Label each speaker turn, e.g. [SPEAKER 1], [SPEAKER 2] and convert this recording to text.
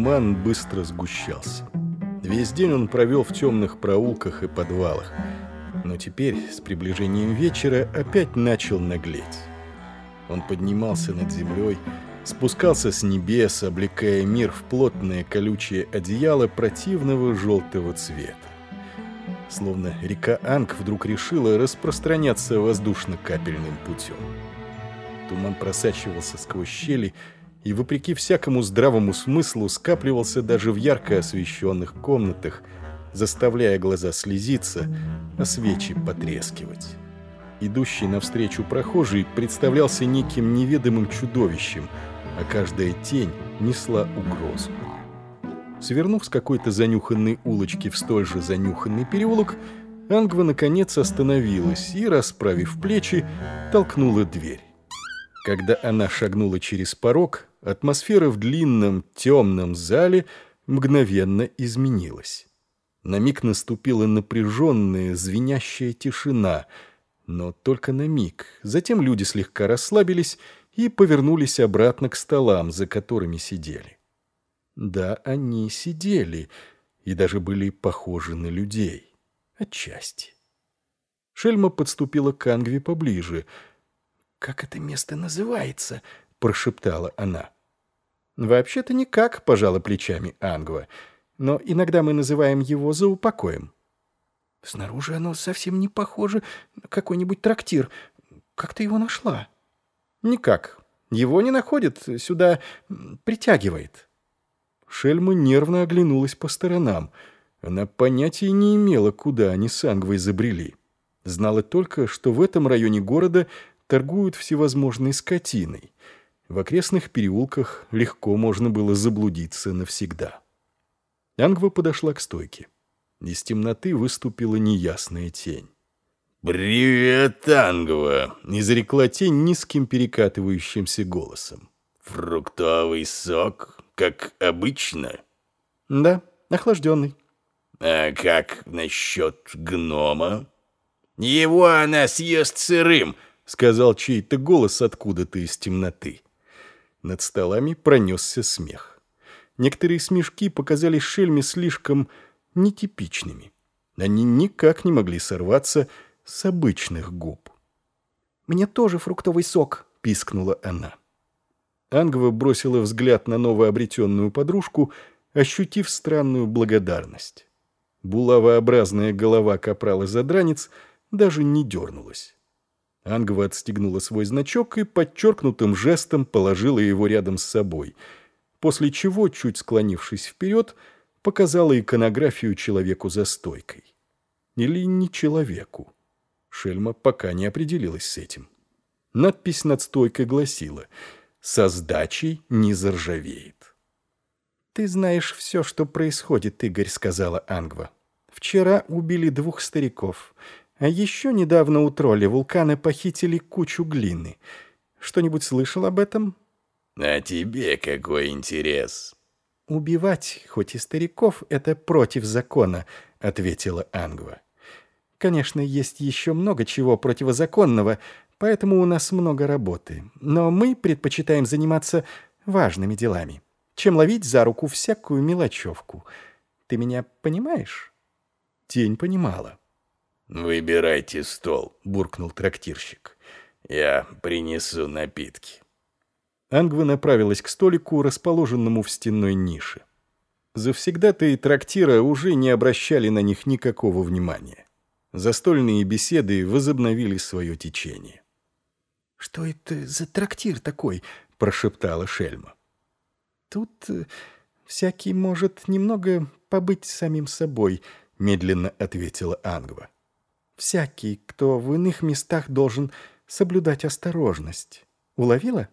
[SPEAKER 1] туман быстро сгущался. Весь день он провел в темных проулках и подвалах. Но теперь, с приближением вечера, опять начал наглеть. Он поднимался над землей, спускался с небес, облекая мир в плотное колючее одеяло противного желтого цвета. Словно река Анг вдруг решила распространяться воздушно-капельным путем. Туман просачивался сквозь щели и, вопреки всякому здравому смыслу, скапливался даже в ярко освещенных комнатах, заставляя глаза слезиться, а свечи потрескивать. Идущий навстречу прохожий представлялся неким неведомым чудовищем, а каждая тень несла угрозу. Свернув с какой-то занюханной улочки в столь же занюханный переулок, Ангва наконец остановилась и, расправив плечи, толкнула дверь. Когда она шагнула через порог, атмосфера в длинном темном зале мгновенно изменилась. На миг наступила напряженная, звенящая тишина, но только на миг. Затем люди слегка расслабились и повернулись обратно к столам, за которыми сидели. Да, они сидели и даже были похожи на людей. Отчасти. Шельма подступила к Ангве поближе — «Как это место называется?» — прошептала она. «Вообще-то никак», — пожала плечами Ангва. «Но иногда мы называем его за упокоем». «Снаружи оно совсем не похоже на какой-нибудь трактир. Как ты его нашла?» «Никак. Его не находит, сюда притягивает». Шельма нервно оглянулась по сторонам. Она понятия не имела, куда они с Ангвой забрели. Знала только, что в этом районе города торгуют всевозможной скотиной. В окрестных переулках легко можно было заблудиться навсегда. Ангва подошла к стойке. Из темноты выступила неясная тень.
[SPEAKER 2] «Привет, Ангва!»
[SPEAKER 1] — изрекла тень низким перекатывающимся голосом.
[SPEAKER 2] «Фруктовый сок, как обычно?»
[SPEAKER 1] «Да, охлажденный».
[SPEAKER 2] «А как насчет гнома?» «Его она съест сырым!»
[SPEAKER 1] сказал чей-то голос откуда-то из темноты. Над столами пронесся смех. Некоторые смешки показались Шельме слишком нетипичными. Они никак не могли сорваться с обычных губ. «Мне тоже фруктовый сок», — пискнула она. Ангва бросила взгляд на новообретенную подружку, ощутив странную благодарность. Булавообразная голова капрала-задранец даже не дернулась. Ангва отстегнула свой значок и подчеркнутым жестом положила его рядом с собой, после чего, чуть склонившись вперед, показала иконографию человеку за стойкой. Или не человеку. Шельма пока не определилась с этим. Надпись над стойкой гласила «Со сдачей не заржавеет». «Ты знаешь все, что происходит, Игорь», — сказала Ангва. «Вчера убили двух стариков». А еще недавно у тролля вулканы похитили кучу глины. Что-нибудь слышал об этом?
[SPEAKER 2] А тебе какой интерес?
[SPEAKER 1] Убивать, хоть и стариков, это против закона, ответила Ангва. Конечно, есть еще много чего противозаконного, поэтому у нас много работы. Но мы предпочитаем заниматься важными делами, чем ловить за руку всякую мелочевку. Ты меня понимаешь? Тень понимала.
[SPEAKER 2] «Выбирайте стол», — буркнул трактирщик. «Я принесу напитки».
[SPEAKER 1] Ангва направилась к столику, расположенному в стенной нише. Завсегда-то и трактира уже не обращали на них никакого внимания. Застольные беседы возобновили свое течение. «Что это за трактир такой?» — прошептала Шельма. «Тут э, всякий может немного побыть самим собой», — медленно ответила Ангва всякий, кто в иных местах должен соблюдать осторожность. Уловила?